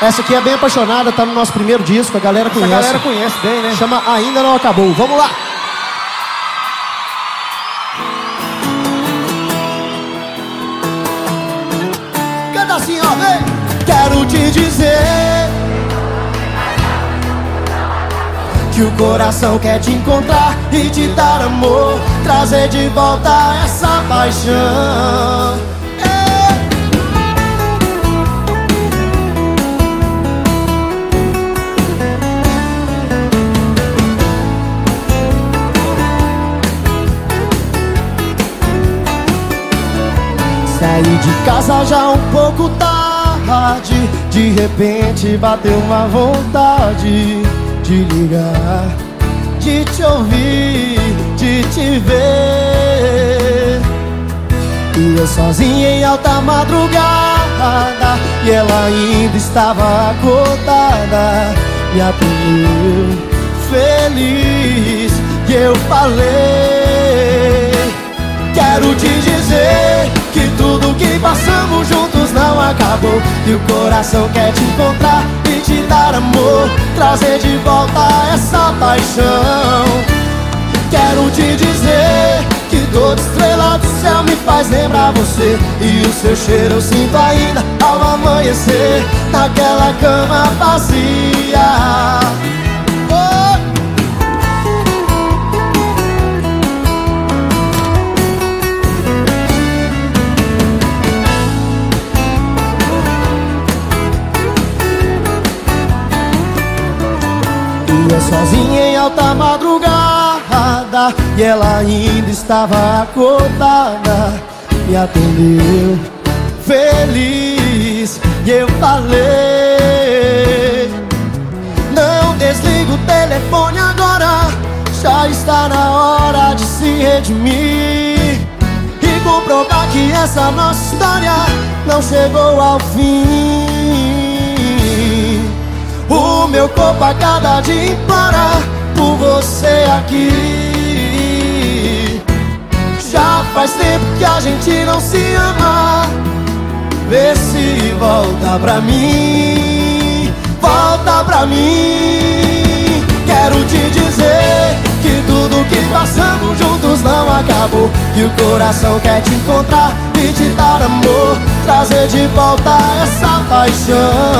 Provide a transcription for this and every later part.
Essa aqui é bem apaixonada, tá no nosso primeiro disco, a galera conhece. A galera conhece bem, né? Chama Ainda Não Acabou. Vamos lá! Canta assim, ó, vem! Quero te dizer Que o coração quer te encontrar e te dar amor Trazer de volta essa paixão Saí de casa já um pouco tarde. De repente bateu uma vontade De ligar, de te ouvir, de te ver. E eu sozinha em alta madrugada E ela ainda estava acordada. Me atendeu feliz E eu falei Quero te dizer acabou E o coração quer te encontrar e te dar amor Trazer de volta essa paixão. Quero te dizer que toda estrela do céu me faz lembrar você E o seu cheiro eu sinto ainda ao amanhecer Naquela cama vazia ia sozinha em alta madrugada E ela ainda estava acordada Me atendeu feliz E eu falei Não desliga o telefone agora Já está na hora de se redimir E comprovar que essa nossa história Não chegou ao fim meu corpo a cada dia implora por você aqui. Já faz tempo que a gente não se ama. Vê se volta pra mim Volta pra mim. Quero te dizer que tudo que passamos juntos não acabou. Que o coração quer te encontrar e te dar amor. Trazer de volta essa paixão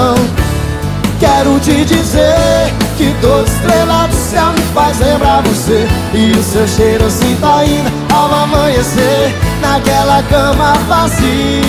Quero te dizer que toda estrela do céu me faz lembrar você. E o seu cheiro eu sinto ainda ao amanhecer Naquela cama vazia